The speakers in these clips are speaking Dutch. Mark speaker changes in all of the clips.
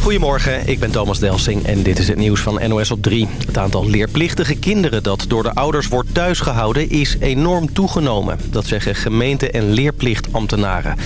Speaker 1: Goedemorgen, ik ben Thomas Delsing en dit is het nieuws van NOS op 3. Het aantal leerplichtige kinderen dat door de ouders wordt thuisgehouden is enorm toegenomen. Dat zeggen gemeente- en leerplichtambtenaren.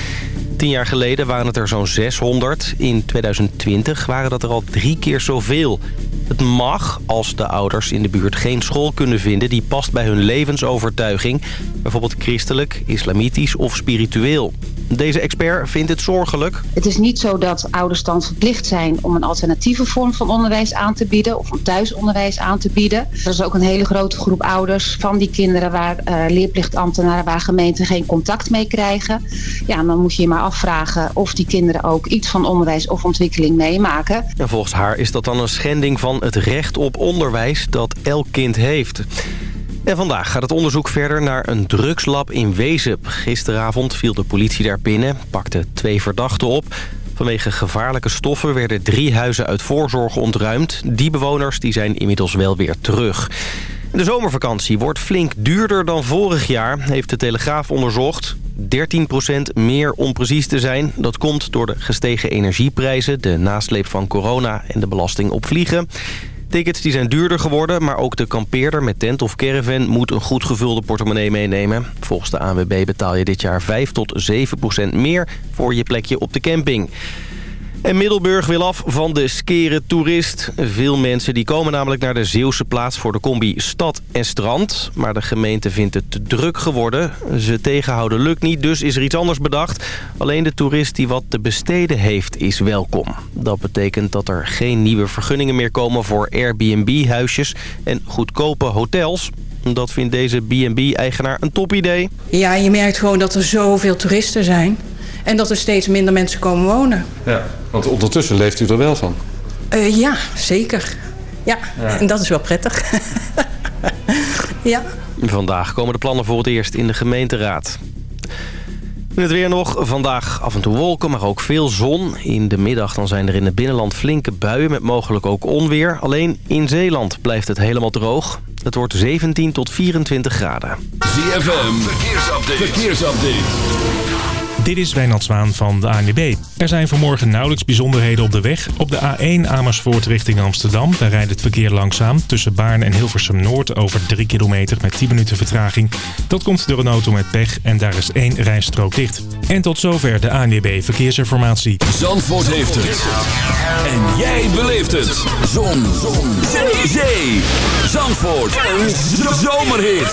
Speaker 1: Tien jaar geleden waren het er zo'n 600. In 2020 waren dat er al drie keer zoveel. Het mag als de ouders in de buurt geen school kunnen vinden... die past bij hun levensovertuiging. Bijvoorbeeld christelijk, islamitisch of spiritueel. Deze expert vindt het zorgelijk.
Speaker 2: Het is niet zo dat ouders dan verplicht zijn om een alternatieve vorm van onderwijs aan te bieden of om thuisonderwijs aan te bieden. Er is ook een hele grote groep ouders van die kinderen waar uh, leerplichtambtenaren, waar gemeenten geen contact mee krijgen. Ja, dan moet je je maar afvragen of die kinderen ook iets van onderwijs of ontwikkeling meemaken.
Speaker 1: En volgens haar is dat dan een schending van het recht op onderwijs dat elk kind heeft. En vandaag gaat het onderzoek verder naar een drugslab in Wezep. Gisteravond viel de politie daar binnen, pakte twee verdachten op. Vanwege gevaarlijke stoffen werden drie huizen uit voorzorg ontruimd. Die bewoners die zijn inmiddels wel weer terug. De zomervakantie wordt flink duurder dan vorig jaar, heeft de Telegraaf onderzocht. 13% meer om precies te zijn. Dat komt door de gestegen energieprijzen, de nasleep van corona en de belasting op vliegen. Tickets die zijn duurder geworden, maar ook de kampeerder met tent of caravan moet een goed gevulde portemonnee meenemen. Volgens de ANWB betaal je dit jaar 5 tot 7 procent meer voor je plekje op de camping. En Middelburg wil af van de skere toerist. Veel mensen die komen namelijk naar de Zeeuwse plaats voor de combi stad en strand. Maar de gemeente vindt het te druk geworden. Ze tegenhouden lukt niet, dus is er iets anders bedacht. Alleen de toerist die wat te besteden heeft is welkom. Dat betekent dat er geen nieuwe vergunningen meer komen voor Airbnb-huisjes en goedkope hotels. Dat vindt deze B&B-eigenaar een topidee.
Speaker 3: Ja, je merkt gewoon dat er zoveel toeristen zijn. En dat er steeds minder mensen komen wonen.
Speaker 4: Ja, want ondertussen leeft u er wel van?
Speaker 3: Uh, ja, zeker. Ja, ja, en dat is wel prettig. ja.
Speaker 1: Vandaag komen de plannen voor het eerst in de gemeenteraad. In het weer nog. Vandaag af en toe wolken, maar ook veel zon. In de middag dan zijn er in het binnenland flinke buien met mogelijk ook onweer. Alleen in Zeeland blijft het helemaal droog. Het wordt 17 tot 24 graden.
Speaker 5: ZFM, verkeersupdate. verkeersupdate.
Speaker 6: Dit is Wijnand Zwaan van de ANWB. Er zijn vanmorgen nauwelijks bijzonderheden op de weg. Op de A1 Amersfoort richting Amsterdam. Daar rijdt het verkeer langzaam. Tussen Baarn en Hilversum Noord over 3 kilometer met 10 minuten vertraging. Dat komt door een auto met pech en daar is één rijstrook dicht. En tot zover de ANWB Verkeersinformatie.
Speaker 5: Zandvoort heeft het. En jij beleeft het. Zon. Zon. Zee. Zandvoort. Een zomerhit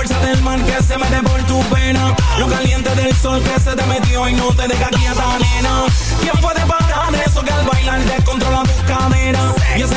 Speaker 5: ANX.
Speaker 7: sol que se te metió y no te deja quieta, nena. ¿Quién puede pagar eso que al bailar descontrola tu cadera? Y ese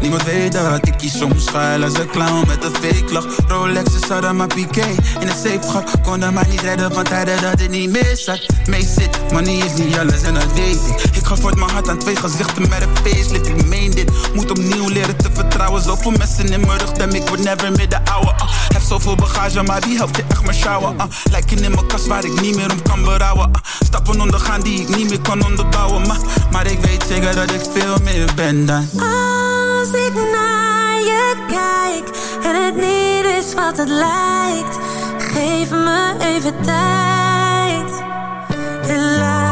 Speaker 8: Niemand weet dat ik kies soms schuil als een clown met een fake lach. Rolex is hadden maar piqué in het safe gat. Kon hem maar niet redden van tijden dat het niet meer zat. Mee zit, money is niet alles en dat weet ik. Ik ga voort mijn hart aan twee gezichten met een facelift. Ik meen dit, moet opnieuw leren te vertrouwen. Zoveel mensen in mijn rug, dem ik word never meer de ouwe. ah. Heb zoveel bagage, maar wie helpt je echt maar sjouwen? Uh. Lijken in mijn kast waar ik niet meer om kan berouwen. ah. stappen ondergaan die ik niet meer kan onderbouwen. Maar, maar ik weet zeker dat ik veel meer ben dan.
Speaker 9: Als ik naar je kijk en het niet is wat het lijkt, geef me even tijd. En laat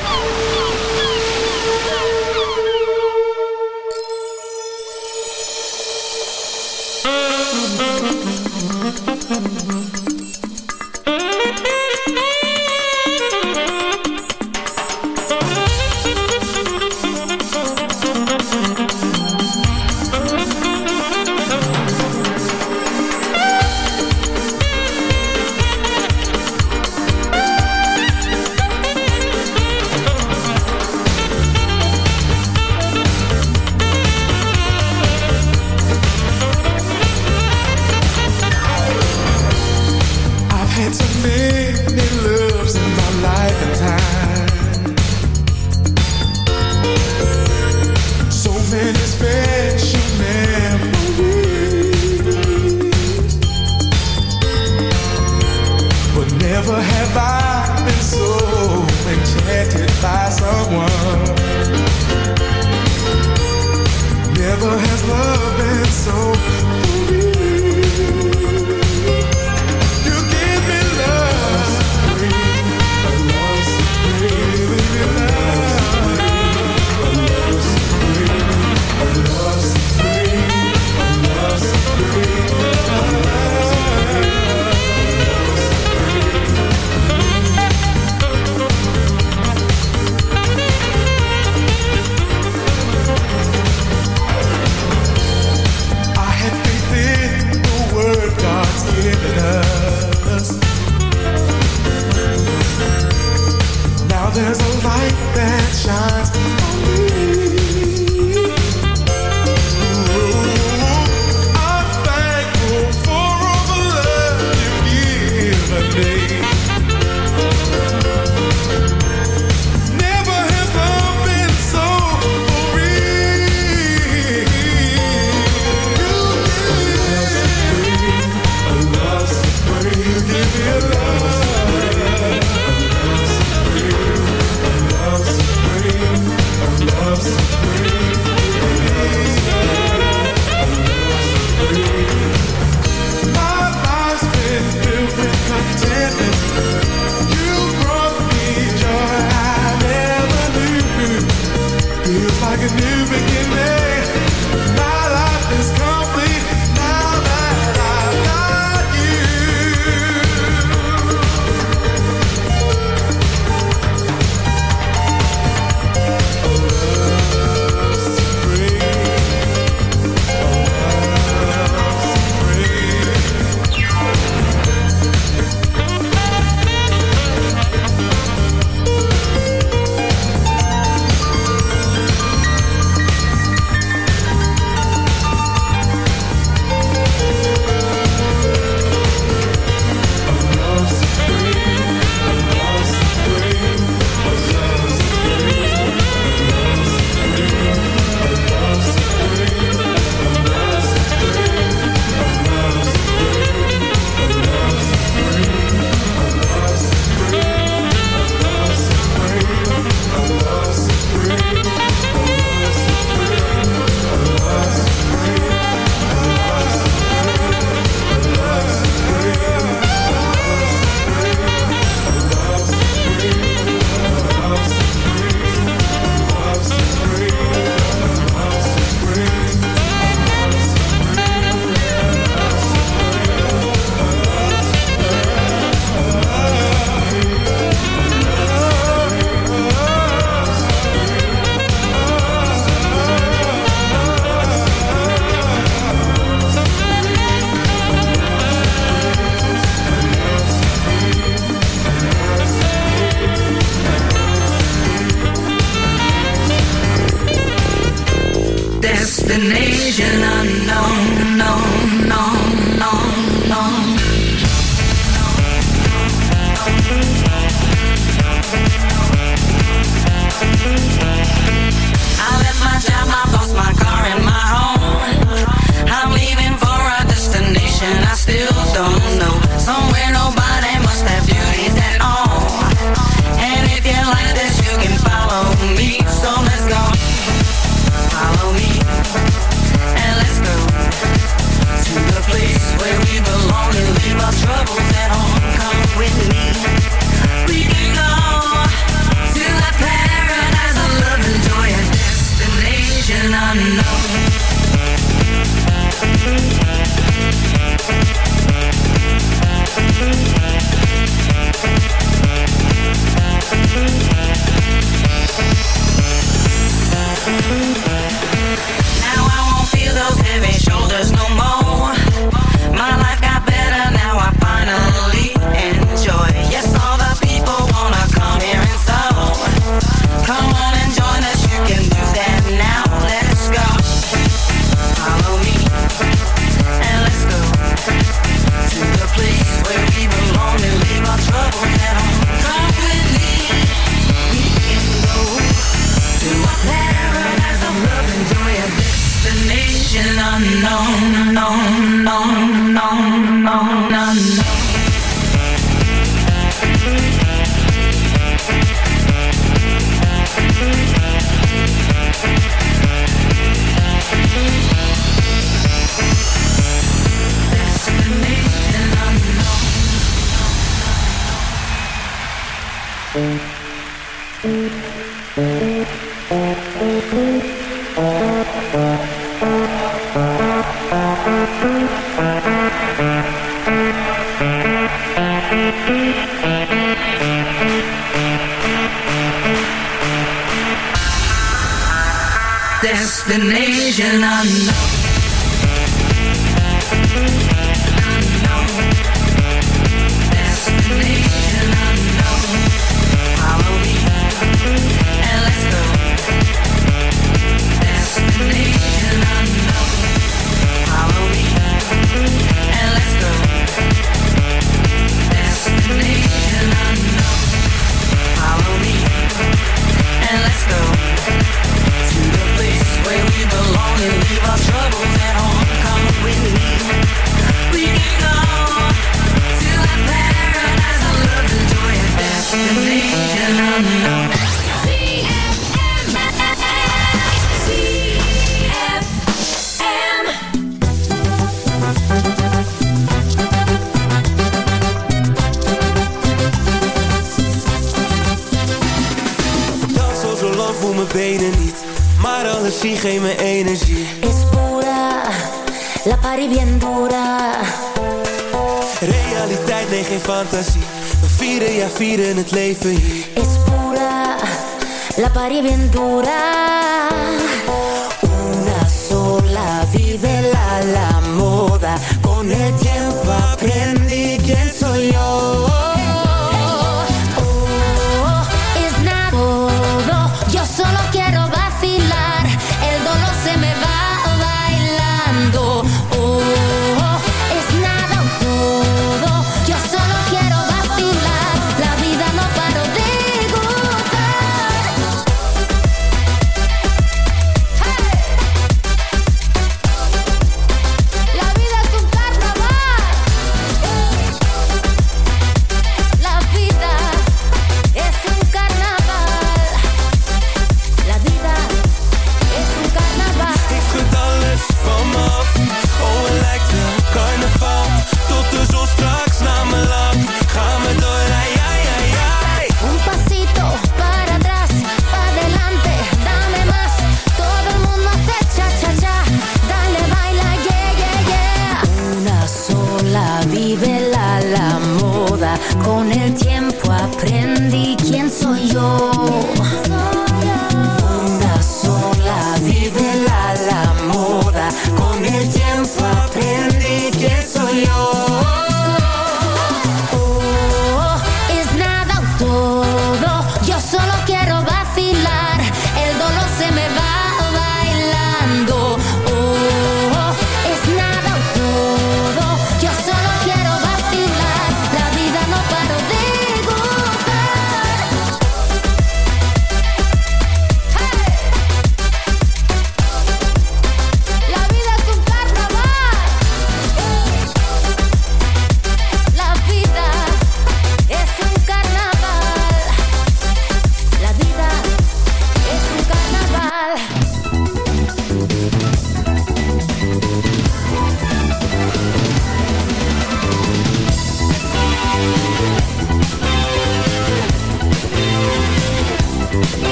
Speaker 10: La, moda. Con el tiempo aprendí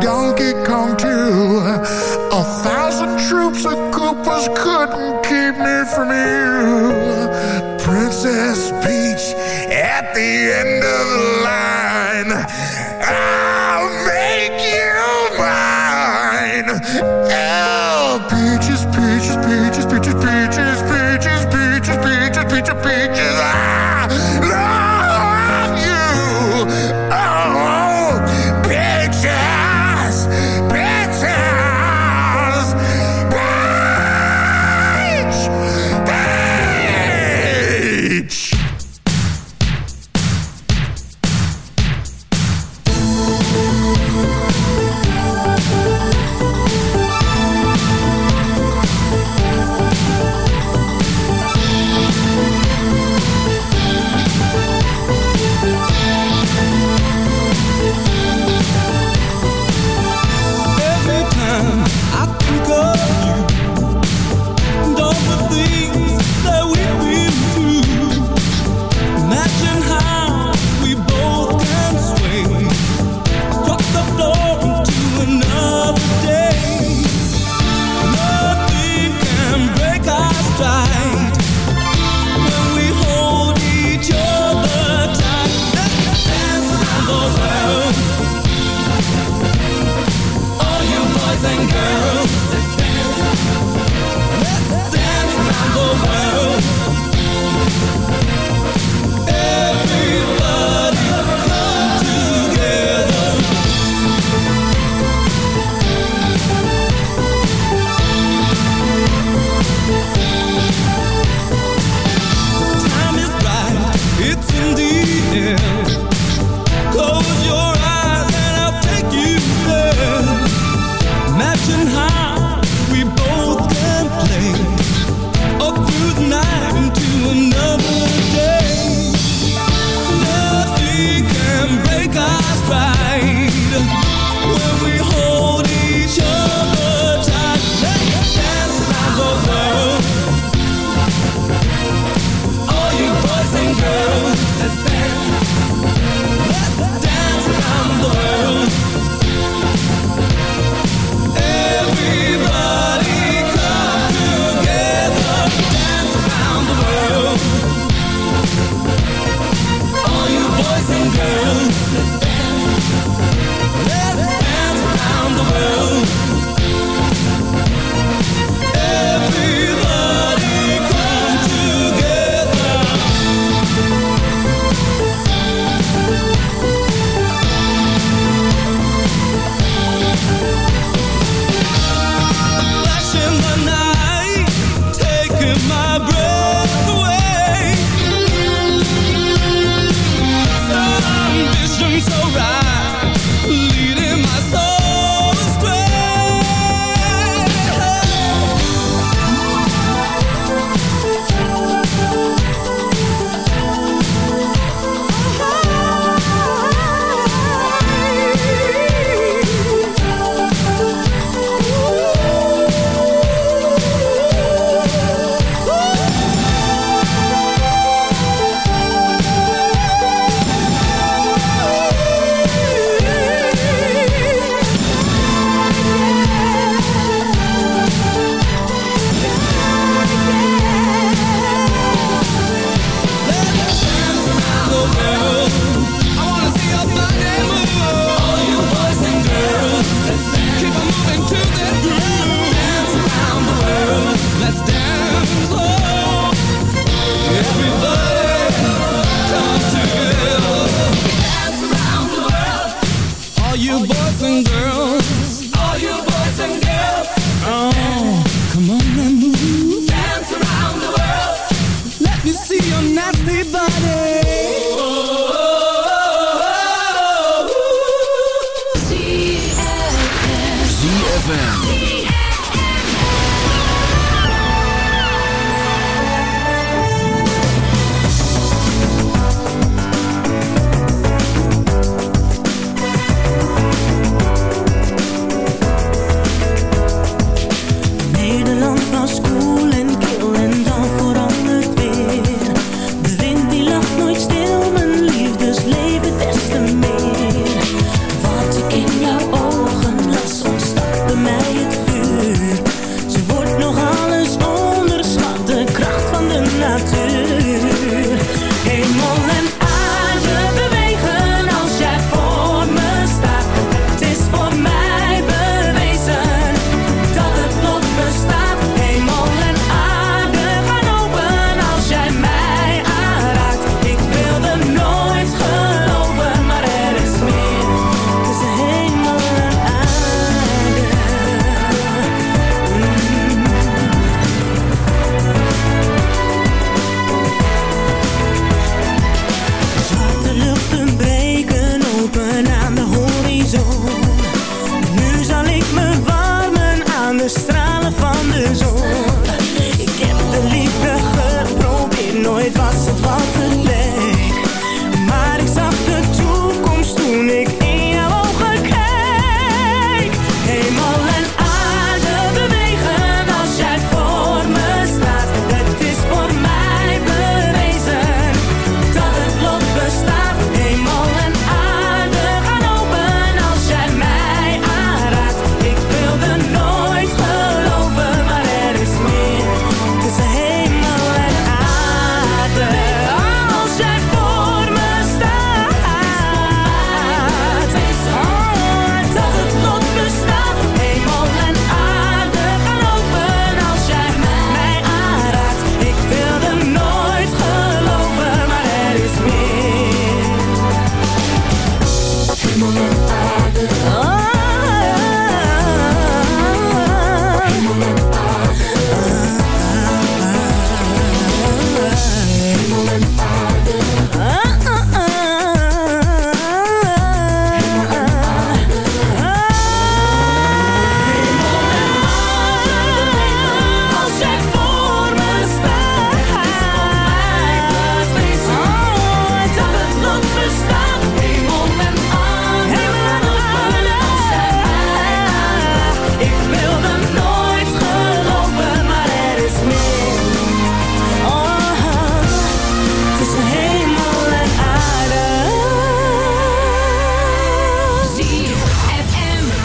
Speaker 11: donkey come too. A thousand troops of Koopas couldn't keep me from you. Princess Peach at the end of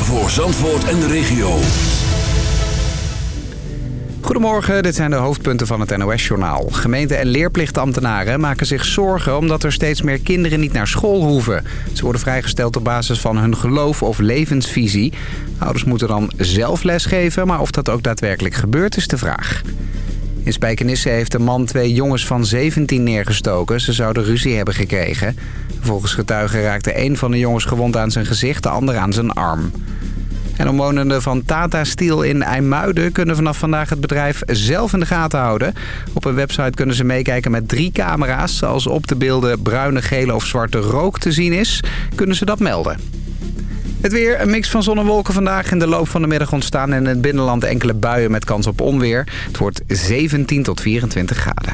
Speaker 12: Voor
Speaker 5: Zandvoort en de regio.
Speaker 13: Goedemorgen, dit zijn de hoofdpunten van het NOS-journaal. Gemeente- en leerplichtambtenaren maken zich zorgen omdat er steeds meer kinderen niet naar school hoeven. Ze worden vrijgesteld op basis van hun geloof of levensvisie. Ouders moeten dan zelf lesgeven, maar of dat ook daadwerkelijk gebeurt is de vraag. In Spijkenisse heeft een man twee jongens van 17 neergestoken. Ze zouden ruzie hebben gekregen. Volgens getuigen raakte een van de jongens gewond aan zijn gezicht, de ander aan zijn arm. En omwonenden van Tata Steel in IJmuiden kunnen vanaf vandaag het bedrijf zelf in de gaten houden. Op een website kunnen ze meekijken met drie camera's. Als op de beelden bruine, gele of zwarte rook te zien is, kunnen ze dat melden. Het weer, een mix van zon en wolken vandaag in de loop van de middag ontstaan... in het binnenland enkele buien met kans op onweer. Het wordt 17 tot 24 graden.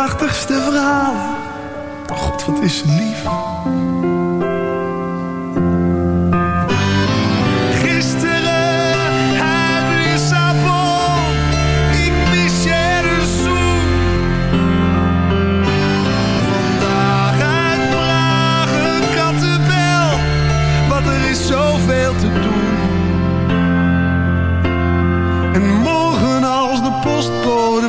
Speaker 14: Prachtigste verhalen. God, wat is lief. Gisteren uit Lissabon. Ik mis je de zoen. Vandaag uit een kattenbel. Want er is zoveel te doen. En morgen als de postbode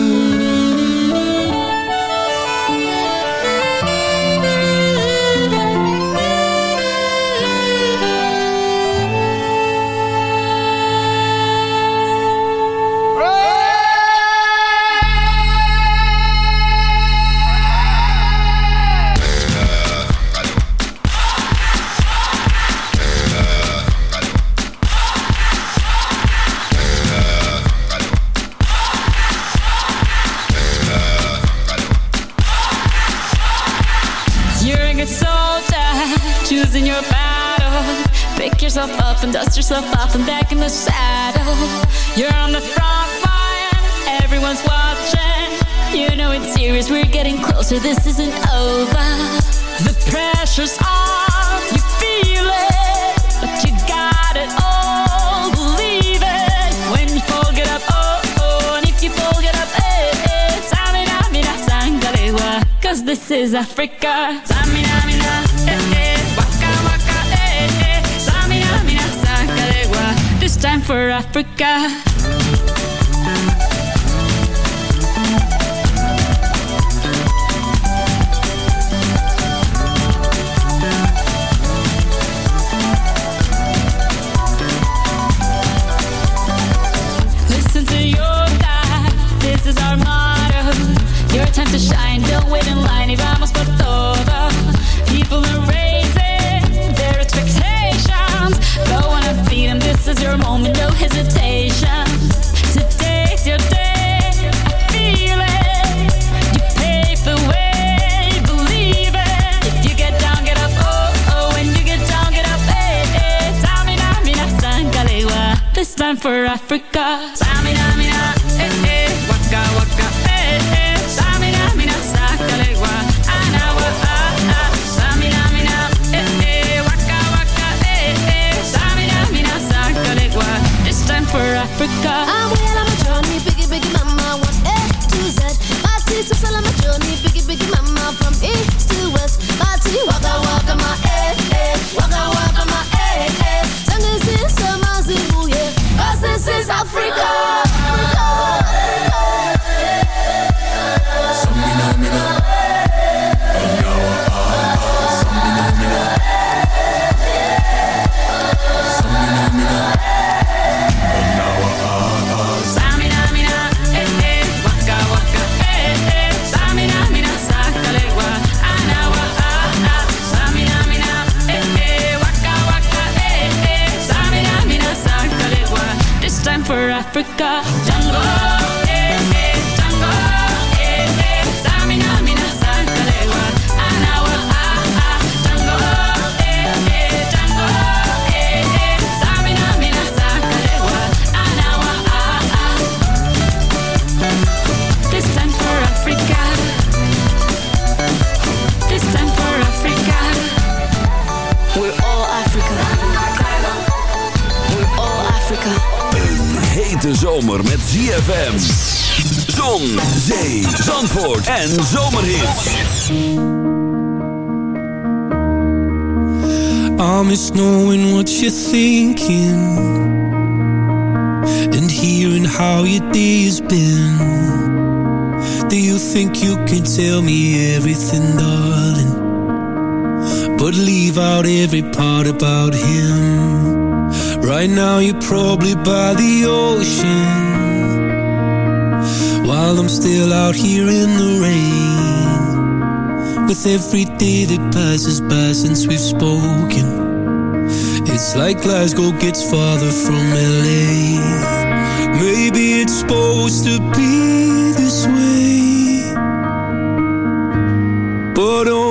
Speaker 15: Is Africa. Tamina, mina, eh, eh, waka, waka, eh, eh. Tamina, mina, sangalewa, this time for Africa. Time to shine, don't wait in line y vamos for Africa. Tamina, mina, eh, eh. Waka, waka, eh. Africa.
Speaker 16: I'm well on my journey, biggie, biggie, mama, one A to Z. My teeth so on my journey, biggie, biggie, mama, from east to west. My teeth, waka, waka, my eh, eh, waka, waka, my eh, eh. Tango is summer, zibu, yeah, 'cause this is Africa.
Speaker 12: Hete zomer met ZFM. Zon, zee, zandvoort en zomerhits.
Speaker 17: I miss knowing what you're thinking and hearing how your day has been. Do you think you can tell me everything, darling? But leave out every part about him. Right now, you're probably by the ocean while I'm still out here in the rain. With every day that passes by since we've spoken, it's like Glasgow gets farther from LA. Maybe it's supposed to be this way, but oh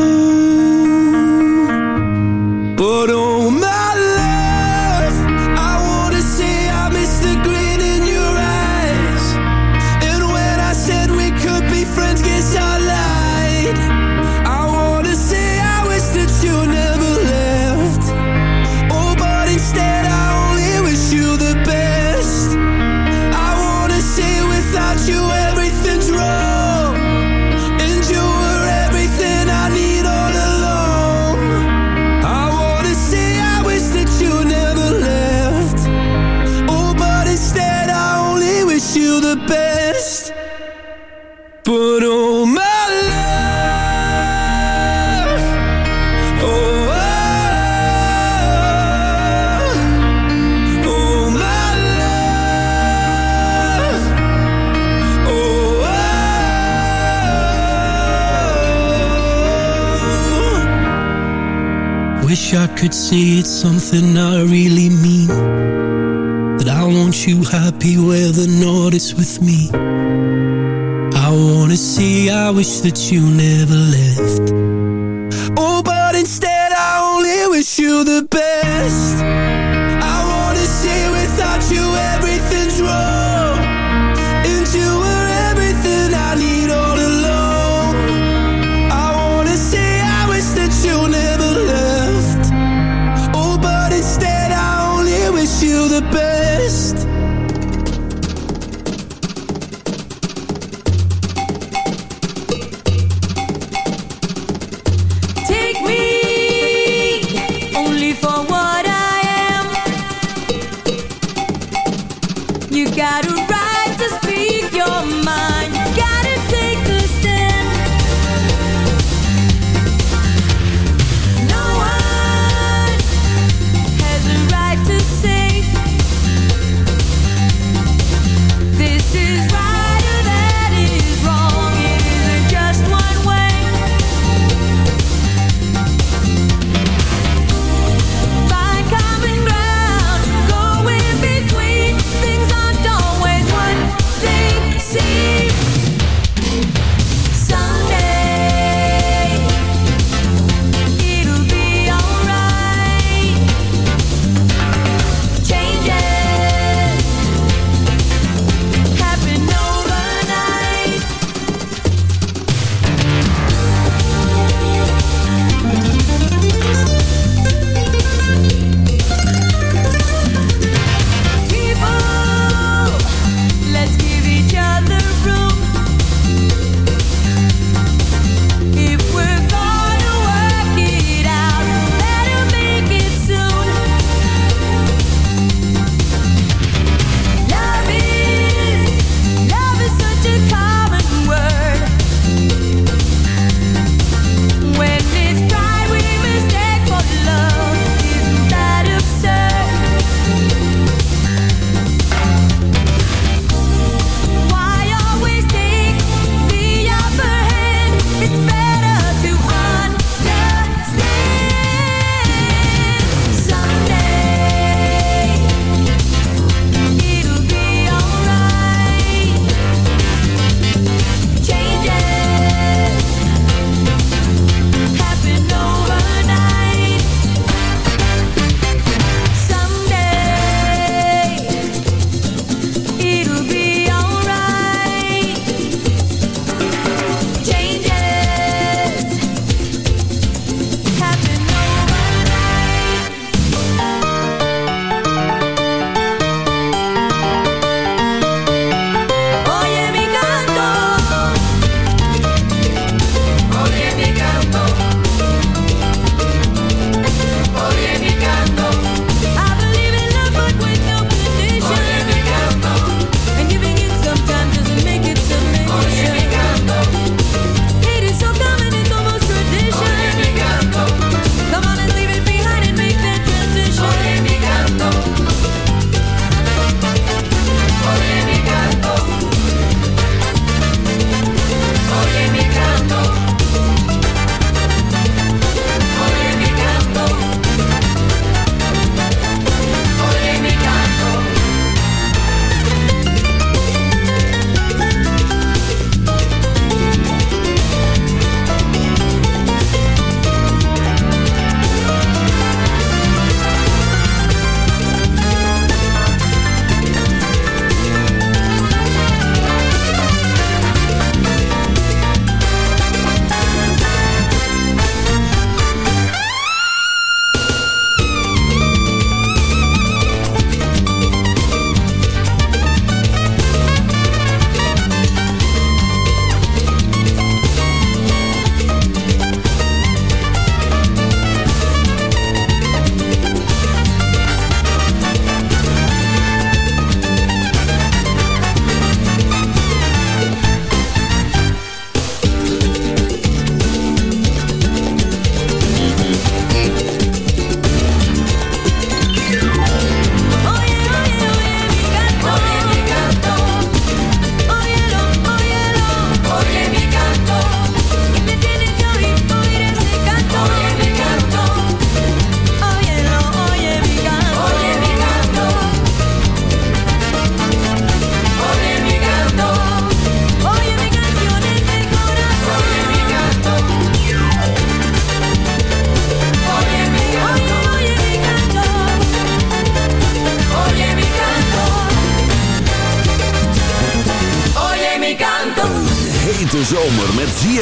Speaker 9: it's something I really mean. That I want you happy where the north is with me. I wanna see, I wish that you never left.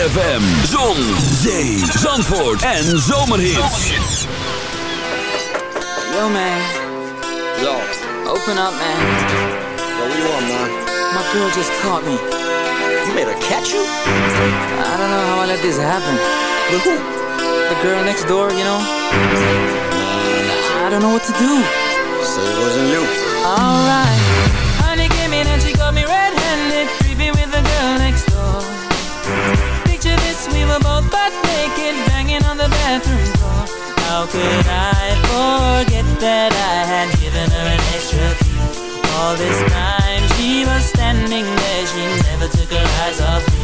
Speaker 5: ZFM, zon, zee, zandvoort en zomerhits.
Speaker 15: Yo, man. Yo. Open up, man. Yo, what you want, man? My girl just caught me. You made her catch you? I don't know how I let this happen. With who? The girl next door, you know? I don't know what to do.
Speaker 18: So it wasn't you.
Speaker 15: Alright. How could I forget that I had given her an extra key? All this time she was standing there, she never took her eyes off me.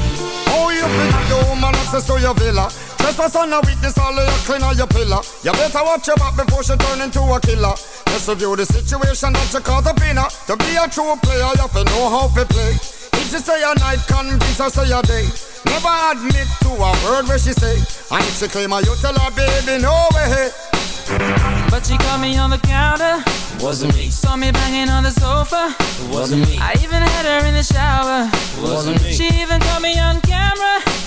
Speaker 19: Oh, you think the woman access to your villa? Trespass on a witness, all of your clean on your pillar. You better watch your back before she turn into a killer. Just review the situation that you call the pinner. To be a true player, you have to know how to play. If she say a night, convince her say a day. Never admit to a word where she say. And if she claim her, you tell her, baby, no way.
Speaker 15: But she caught me on the counter.
Speaker 18: Wasn't me.
Speaker 15: Saw me banging on the sofa.
Speaker 18: Wasn't me.
Speaker 15: I even had her in the shower.
Speaker 18: Wasn't me.
Speaker 15: She even caught me on camera.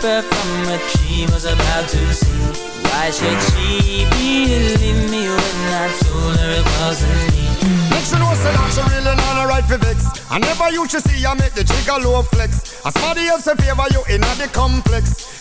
Speaker 15: keep from what she was about to see. Why should she believe me when I told her it wasn't me?
Speaker 19: Make sure know say that she really not a right for vex. I never used to see I make the trigger low flex. As somebody else in favor you in the complex.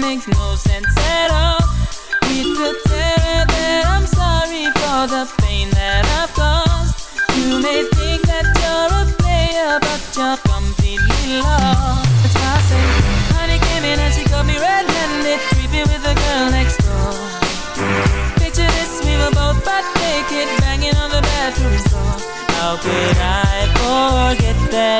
Speaker 15: makes no sense at all. To tell her that I'm sorry for the pain that I've caused. You may think that you're a player, but you're completely lost. That's why I say, honey came in and she got me red-handed, creepy with the girl next door. Picture this, we were both butt naked, banging on the bathroom floor. How could I forget that